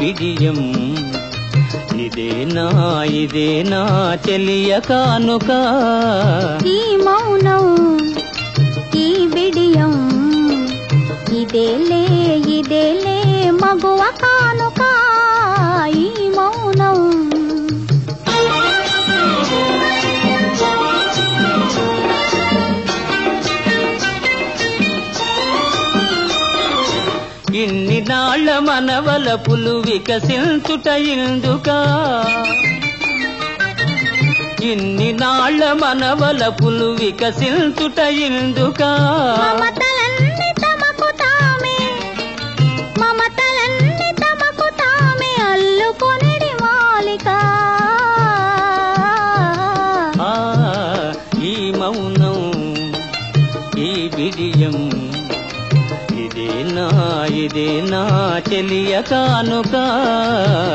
విజయం. ఇదేనా ఇదేనా తెలియ కానుక. ఈ మౌనం ఈ విడియం ఇదేలే ఇదేలే. ఇన్ని నాళ్ళ మనవల పులు వికసించుట ఇందుక. ఇన్ని నాళ్ళ మనవల పులు వికసించుట ఇందుక. ఇదేనా ఇదేనా చెలియ కానుక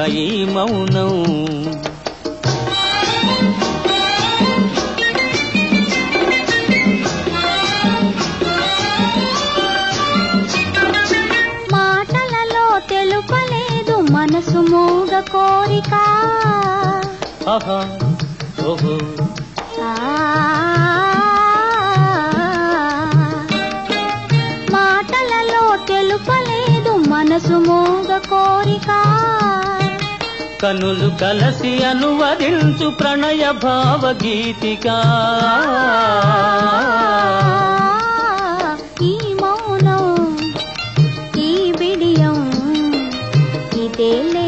ఈ మౌనం. మాటలలో తెలుపలేదు మనసు మూగ కోరిక. ఆహా ఓహో. ఆ మనసు మూగ కోరిక కనులు కలసి అనువదించు ప్రణయ భావగీతిక. ఈ మౌనం ఈ బిడియం ఇదేలే ఇదేలే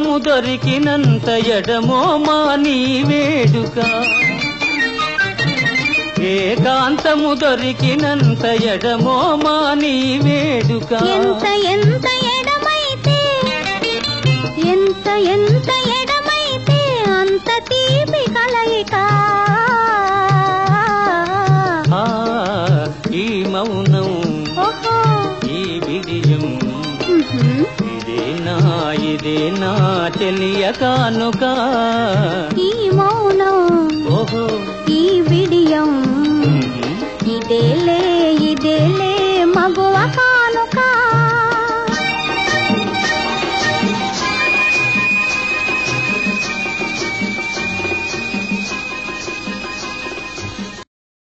ఏకాంతము దొరికినంత ఎడమో మా నీ వేడుక. ఏకాంతము దొరికినంత ఎడమో మా నీ వేడుక. ఎంత ఎంత ఎడమైతే ఎంత ఎంత ఎడమైతే అంత తీపి కలయిక. ఈ మౌనం ఈ. ఇదేనా ఇదేనా తెలియ కానుక